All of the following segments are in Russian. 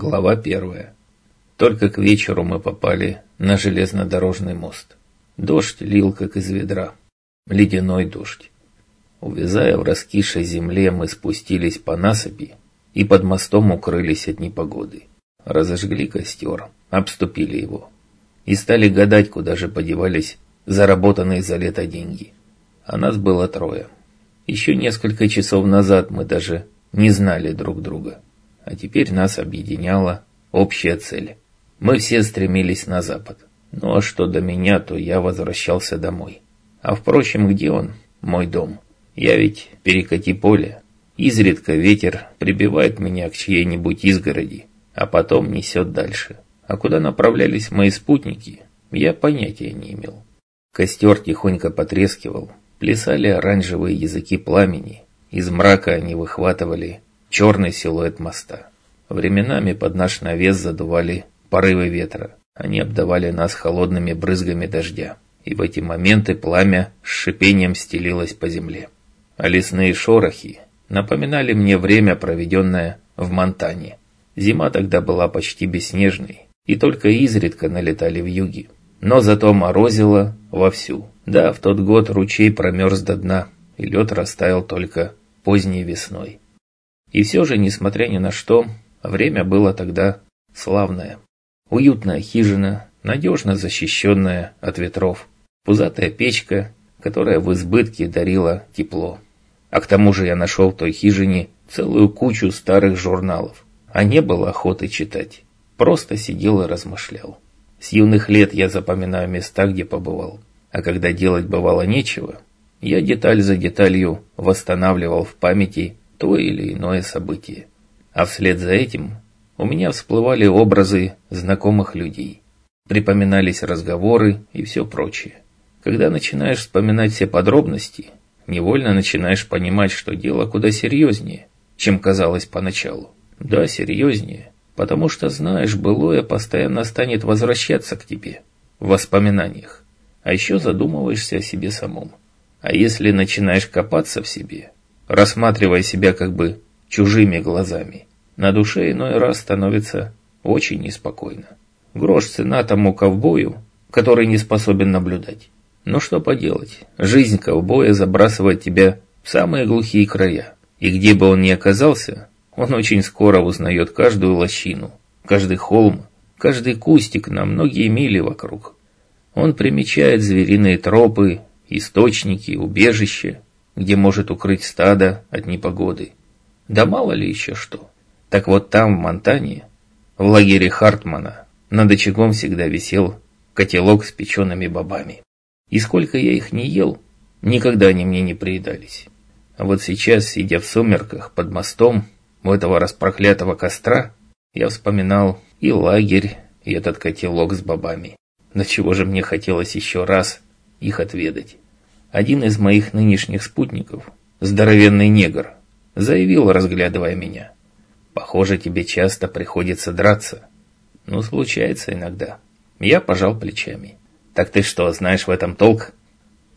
Глава первая. Только к вечеру мы попали на железнодорожный мост. Дождь лил, как из ведра. Ледяной дождь. Увязая в раскисшей земле, мы спустились по насыпи и под мостом укрылись от непогоды. Разожгли костер, обступили его. И стали гадать, куда же подевались заработанные за лето деньги. А нас было трое. Еще несколько часов назад мы даже не знали друг друга. А теперь нас объединяла общая цель. Мы все стремились на запад. Ну а что до меня, то я возвращался домой. А впрочем, где он? Мой дом. Я ведь перекати поле. Изредка ветер прибивает меня к чьей-нибудь изгороди, а потом несет дальше. А куда направлялись мои спутники, я понятия не имел. Костер тихонько потрескивал, плясали оранжевые языки пламени. Из мрака они выхватывали черный силуэт моста. Временами под наш навес задували порывы ветра. Они обдавали нас холодными брызгами дождя. И в эти моменты пламя с шипением стелилось по земле. А лесные шорохи напоминали мне время, проведенное в Монтане. Зима тогда была почти бесснежной, и только изредка налетали в юги. Но зато морозило вовсю. Да, в тот год ручей промерз до дна, и лед растаял только поздней весной. И все же, несмотря ни на что, время было тогда славное. Уютная хижина, надежно защищенная от ветров. Пузатая печка, которая в избытке дарила тепло. А к тому же я нашел в той хижине целую кучу старых журналов. А не было охоты читать. Просто сидел и размышлял. С юных лет я запоминаю места, где побывал. А когда делать бывало нечего, я деталь за деталью восстанавливал в памяти то или иное событие. А вслед за этим у меня всплывали образы знакомых людей. Припоминались разговоры и все прочее. Когда начинаешь вспоминать все подробности, невольно начинаешь понимать, что дело куда серьезнее, чем казалось поначалу. Да, серьезнее, потому что знаешь, былое постоянно станет возвращаться к тебе в воспоминаниях. А еще задумываешься о себе самом. А если начинаешь копаться в себе, рассматривая себя как бы чужими глазами, на душе иной раз становится очень неспокойно. Грош цена тому ковбою, который не способен наблюдать. Но что поделать, жизнь ковбоя забрасывает тебя в самые глухие края. И где бы он ни оказался, он очень скоро узнает каждую лощину, каждый холм, каждый кустик на многие мили вокруг. Он примечает звериные тропы, источники, убежища, где может укрыть стадо от непогоды. Да мало ли еще что. Так вот там, в Монтане, в лагере Хартмана, над очагом всегда висел котелок с печеными бобами. И сколько я их не ел, никогда они мне не приедались. А вот сейчас, сидя в сумерках под мостом у этого распроклятого костра, я вспоминал и лагерь, и этот котелок с бобами. На чего же мне хотелось еще раз их отведать. Один из моих нынешних спутников, здоровенный негр, заявил, разглядывая меня. «Похоже, тебе часто приходится драться». «Ну, случается иногда». Я пожал плечами. Так ты что, знаешь в этом толк?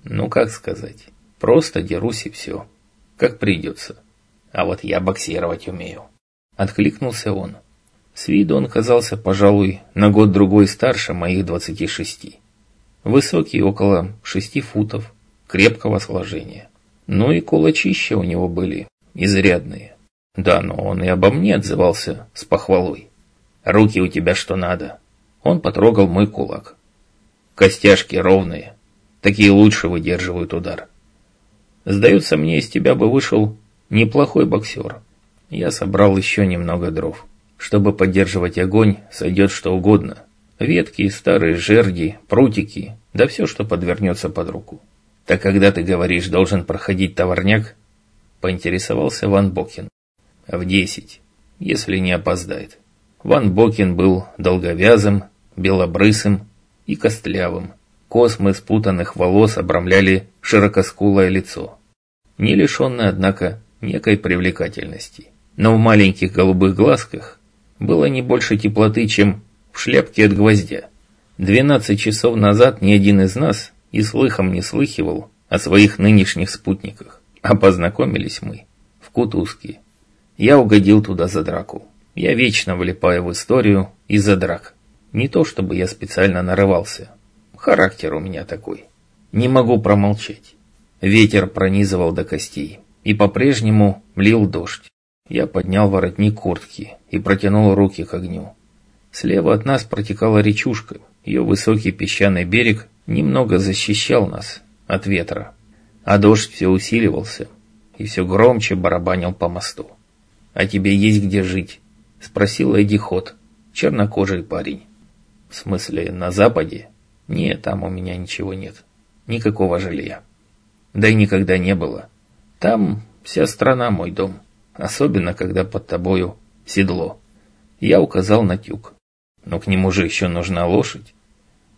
Ну, как сказать. Просто дерусь и все. Как придется. А вот я боксировать умею. Откликнулся он. С виду он казался, пожалуй, на год-другой старше моих двадцати шести. Высокий, около шести футов, крепкого сложения. Ну и кулачища у него были изрядные. Да, но он и обо мне отзывался с похвалой. «Руки у тебя что надо». Он потрогал мой кулак. Костяшки ровные. Такие лучше выдерживают удар. Сдается мне, из тебя бы вышел неплохой боксер. Я собрал еще немного дров. Чтобы поддерживать огонь, сойдет что угодно. Ветки, старые жерди, прутики, да все, что подвернется под руку. Так когда ты говоришь, должен проходить товарняк, поинтересовался Ван Бокин. В десять, если не опоздает. Ван Бокин был долговязым, белобрысым, и костлявым. Космы спутанных волос обрамляли широкоскулое лицо, не лишенное, однако, некой привлекательности. Но в маленьких голубых глазках было не больше теплоты, чем в шляпке от гвоздя. Двенадцать часов назад ни один из нас и слыхом не слыхивал о своих нынешних спутниках, а познакомились мы в Кутузке. Я угодил туда за драку. Я вечно влипаю в историю из-за драк. Не то чтобы я специально нарывался. Характер у меня такой. Не могу промолчать. Ветер пронизывал до костей. И по-прежнему лил дождь. Я поднял воротник куртки и протянул руки к огню. Слева от нас протекала речушка. Ее высокий песчаный берег немного защищал нас от ветра. А дождь все усиливался и все громче барабанил по мосту. «А тебе есть где жить?» – спросил Эдди Хот, чернокожий парень. «В смысле, на западе?» «Нет, там у меня ничего нет. Никакого жилья. Да и никогда не было. Там вся страна мой дом, особенно когда под тобою седло». Я указал на тюк. Но к нему же еще нужна лошадь.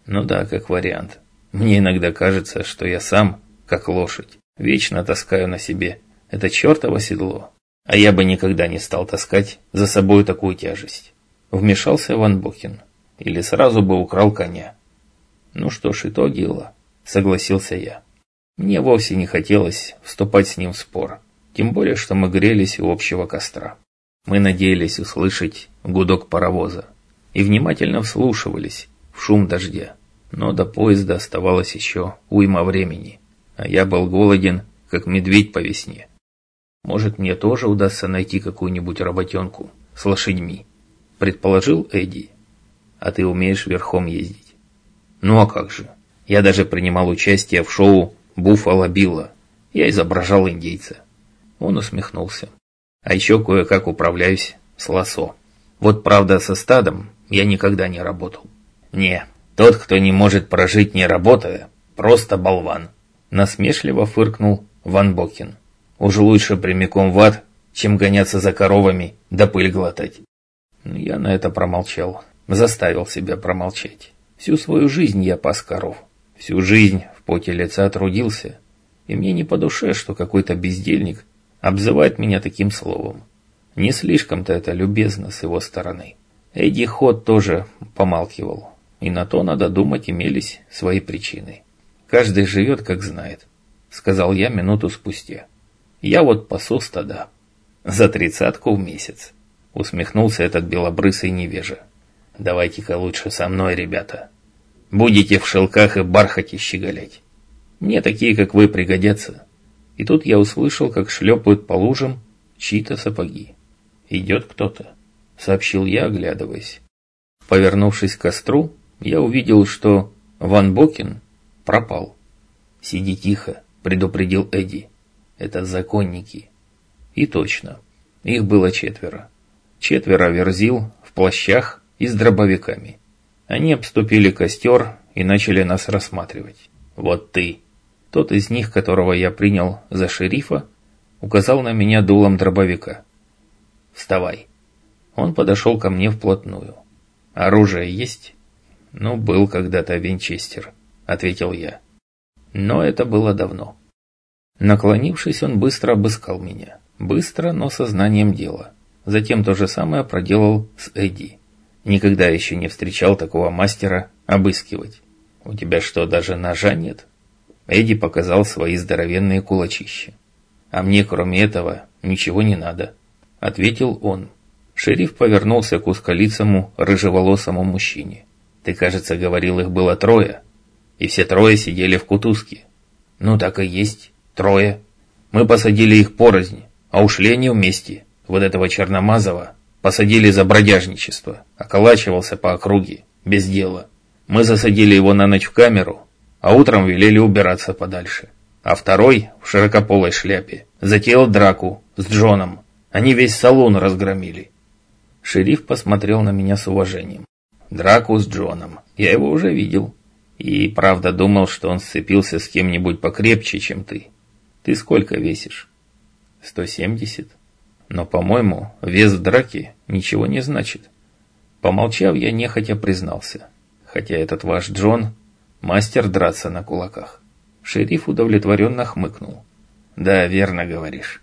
Ну да, как вариант. Мне иногда кажется, что я сам, как лошадь, вечно таскаю на себе это чертово седло. А я бы никогда не стал таскать за собой такую тяжесть. Вмешался Ван Бокин. Или сразу бы украл коня. Ну что ж, и то дело, согласился я. Мне вовсе не хотелось вступать с ним в спор. Тем более, что мы грелись у общего костра. Мы надеялись услышать гудок паровоза и внимательно вслушивались в шум дождя. Но до поезда оставалось еще уйма времени, а я был голоден, как медведь по весне. Может, мне тоже удастся найти какую-нибудь работенку с лошадьми, предположил Эдди. А ты умеешь верхом ездить? Ну а как же? Я даже принимал участие в шоу «Буффало Билла». Я изображал индейца. Он усмехнулся. А еще кое-как управляюсь с лосо. Вот правда со стадом я никогда не работал. Не, тот, кто не может прожить не работая, просто болван. Насмешливо фыркнул Ван Бокин. Уж лучше прямиком в ад, чем гоняться за коровами да пыль глотать. Но я на это промолчал, заставил себя промолчать. Всю свою жизнь я пас коров. Всю жизнь в поте лица трудился. И мне не по душе, что какой-то бездельник обзывает меня таким словом. Не слишком-то это любезно с его стороны. Эдди Ход тоже помалкивал. И на то, надо думать, имелись свои причины. Каждый живет, как знает, сказал я минуту спустя. Я вот пасу стада. За тридцатку в месяц. Усмехнулся этот белобрысый невежа. Давайте-ка лучше со мной, ребята. Будете в шелках и бархате щеголять. Мне такие, как вы, пригодятся. И тут я услышал, как шлепают по лужам чьи-то сапоги. Идет кто-то сообщил я, оглядываясь. Повернувшись к костру, я увидел, что Ван Бокин пропал. «Сиди тихо», — предупредил Эдди. «Это законники». И точно, их было четверо. Четверо верзил в плащах и с дробовиками. Они обступили костер и начали нас рассматривать. «Вот ты!» Тот из них, которого я принял за шерифа, указал на меня дулом дробовика. «Вставай!» Он подошел ко мне вплотную. «Оружие есть?» «Ну, был когда-то Винчестер», — ответил я. Но это было давно. Наклонившись, он быстро обыскал меня. Быстро, но со знанием дела. Затем то же самое проделал с Эдди. Никогда еще не встречал такого мастера обыскивать. «У тебя что, даже ножа нет?» Эдди показал свои здоровенные кулачища. «А мне, кроме этого, ничего не надо», — ответил он. Шериф повернулся к узколицому, рыжеволосому мужчине. «Ты, кажется, говорил, их было трое, и все трое сидели в кутузке». «Ну, так и есть, трое. Мы посадили их порознь, а ушли они вместе. Вот этого Черномазова посадили за бродяжничество, околачивался по округе, без дела. Мы засадили его на ночь в камеру, а утром велели убираться подальше. А второй, в широкополой шляпе, затеял драку с Джоном. Они весь салон разгромили. Шериф посмотрел на меня с уважением. Драку с Джоном. Я его уже видел. И правда думал, что он сцепился с кем-нибудь покрепче, чем ты. Ты сколько весишь? 170. Но, по-моему, вес в драке ничего не значит. Помолчав, я нехотя признался. Хотя этот ваш Джон – мастер драться на кулаках. Шериф удовлетворенно хмыкнул. Да, верно говоришь.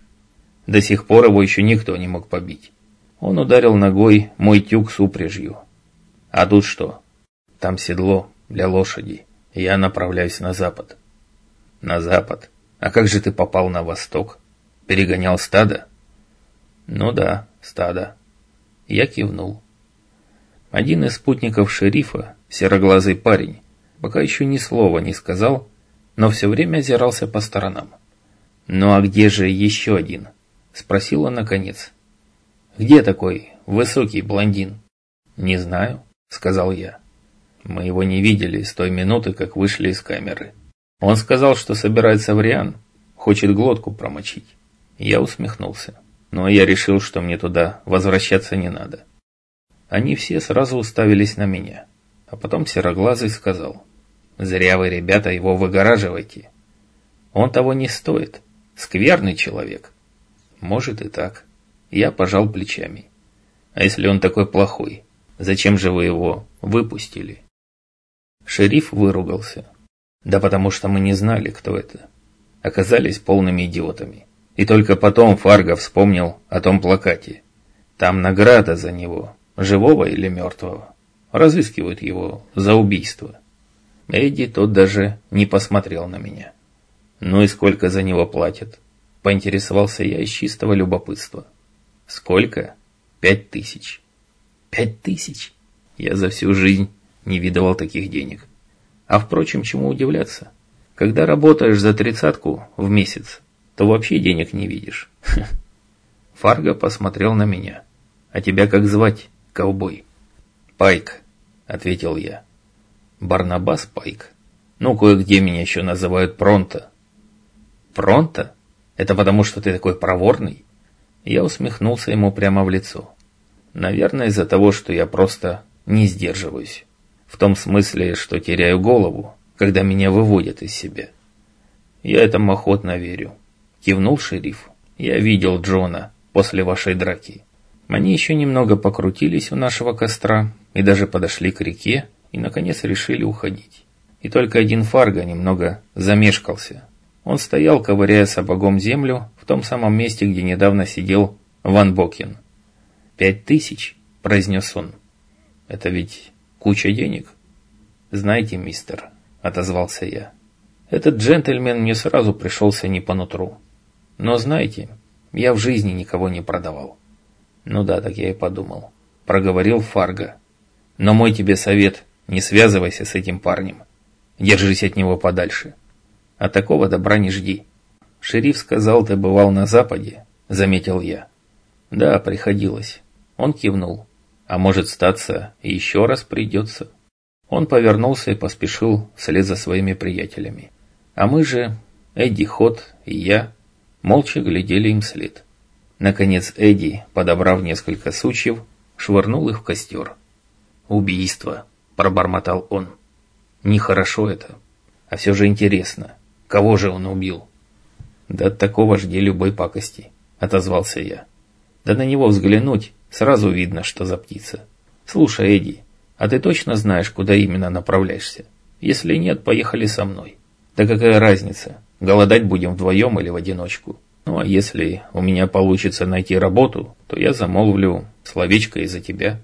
До сих пор его еще никто не мог побить. Он ударил ногой мой тюк с упряжью. А тут что? Там седло для лошади. Я направляюсь на запад. На запад? А как же ты попал на восток? Перегонял стадо? Ну да, стадо. Я кивнул. Один из спутников шерифа, сероглазый парень, пока еще ни слова не сказал, но все время озирался по сторонам. «Ну а где же еще один?» – спросил он наконец. «Где такой высокий блондин?» «Не знаю», – сказал я. Мы его не видели с той минуты, как вышли из камеры. Он сказал, что собирается в Риан, хочет глотку промочить. Я усмехнулся, но я решил, что мне туда возвращаться не надо. Они все сразу уставились на меня, а потом Сероглазый сказал, «Зря вы, ребята, его выгораживаете. Он того не стоит, скверный человек». Может и так. Я пожал плечами. А если он такой плохой, зачем же вы его выпустили? Шериф выругался. Да потому что мы не знали, кто это. Оказались полными идиотами. И только потом Фарго вспомнил о том плакате. Там награда за него, живого или мертвого. Разыскивают его за убийство. Эдди тот даже не посмотрел на меня. Ну и сколько за него платят? Поинтересовался я из чистого любопытства. Сколько? Пять тысяч. Пять тысяч? Я за всю жизнь не видывал таких денег. А впрочем, чему удивляться? Когда работаешь за тридцатку в месяц, то вообще денег не видишь. Фарго посмотрел на меня. «А тебя как звать, ковбой?» «Пайк», — ответил я. «Барнабас Пайк. Ну, кое-где меня еще называют Пронто». «Пронто? Это потому, что ты такой проворный?» Я усмехнулся ему прямо в лицо. «Наверное, из-за того, что я просто не сдерживаюсь. В том смысле, что теряю голову, когда меня выводят из себя. Я этому охотно верю. Кивнул шериф. Я видел Джона после вашей драки. Они еще немного покрутились у нашего костра и даже подошли к реке и, наконец, решили уходить. И только один Фарго немного замешкался. Он стоял, ковыряя сапогом землю, в том самом месте, где недавно сидел Ван Бокин. «Пять тысяч», — произнес он. «Это ведь куча денег». «Знаете, мистер», — отозвался я, — «этот джентльмен мне сразу пришелся не по нутру. Но знаете, я в жизни никого не продавал». «Ну да, так я и подумал», — проговорил Фарго. «Но мой тебе совет, не связывайся с этим парнем. Держись от него подальше. А такого добра не жди». «Шериф сказал, ты бывал на Западе», — заметил я. «Да, приходилось». Он кивнул. «А может, статься, еще раз придется». Он повернулся и поспешил вслед за своими приятелями. А мы же, Эдди Хот и я, молча глядели им вслед. Наконец Эдди, подобрав несколько сучьев, швырнул их в костер. «Убийство», — пробормотал он. «Нехорошо это. А все же интересно, кого же он убил?» «Да от такого жди любой пакости», — отозвался я. «Да на него взглянуть, сразу видно, что за птица. Слушай, Эдди, а ты точно знаешь, куда именно направляешься? Если нет, поехали со мной. Да какая разница, голодать будем вдвоем или в одиночку? Ну а если у меня получится найти работу, то я замолвлю словечко из-за тебя.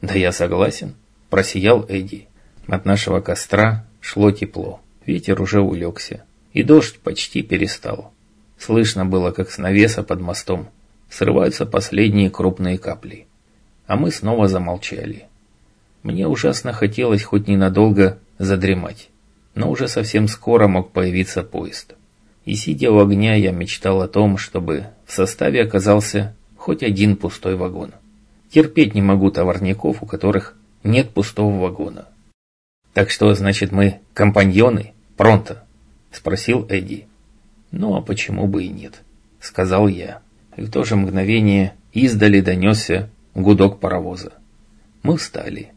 Да я согласен, просиял Эдди. От нашего костра шло тепло, ветер уже улегся, и дождь почти перестал. Слышно было, как с навеса под мостом срываются последние крупные капли. А мы снова замолчали. Мне ужасно хотелось хоть ненадолго задремать, но уже совсем скоро мог появиться поезд. И сидя у огня, я мечтал о том, чтобы в составе оказался хоть один пустой вагон. Терпеть не могу товарников, у которых нет пустого вагона. «Так что, значит, мы компаньоны? Пронто?» – спросил Эдди. «Ну, а почему бы и нет?» – сказал я. И в то же мгновение издали донесся гудок паровоза. Мы встали.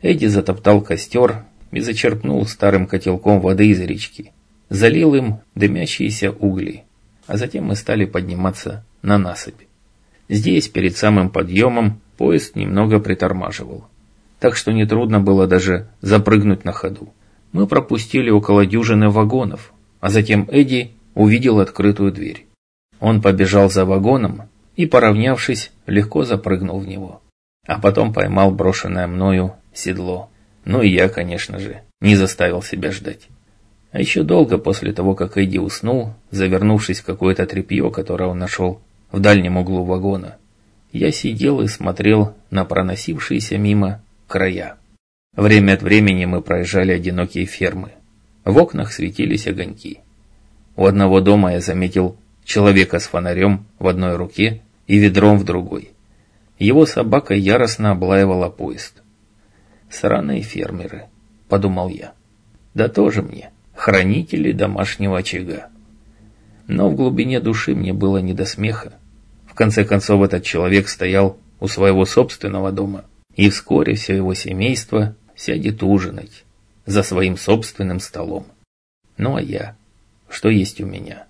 Эдди затоптал костер и зачерпнул старым котелком воды из речки. Залил им дымящиеся угли, а затем мы стали подниматься на насыпь. Здесь, перед самым подъемом, поезд немного притормаживал, так что нетрудно было даже запрыгнуть на ходу. Мы пропустили около дюжины вагонов, а затем Эдди увидел открытую дверь. Он побежал за вагоном и, поравнявшись, легко запрыгнул в него. А потом поймал брошенное мною седло. Ну и я, конечно же, не заставил себя ждать. А еще долго после того, как Эдди уснул, завернувшись в какое-то тряпье, которое он нашел в дальнем углу вагона, Я сидел и смотрел на проносившиеся мимо края. Время от времени мы проезжали одинокие фермы. В окнах светились огоньки. У одного дома я заметил человека с фонарем в одной руке и ведром в другой. Его собака яростно облаивала поезд. «Сраные фермеры», — подумал я. «Да тоже мне, хранители домашнего очага». Но в глубине души мне было не до смеха. В конце концов, этот человек стоял у своего собственного дома, и вскоре все его семейство сядет ужинать за своим собственным столом. Ну а я? Что есть у меня?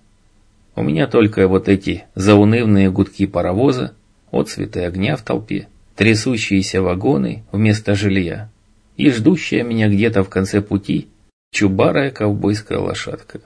У меня только вот эти заунывные гудки паровоза, отцветы огня в толпе, трясущиеся вагоны вместо жилья и ждущая меня где-то в конце пути чубарая ковбойская лошадка.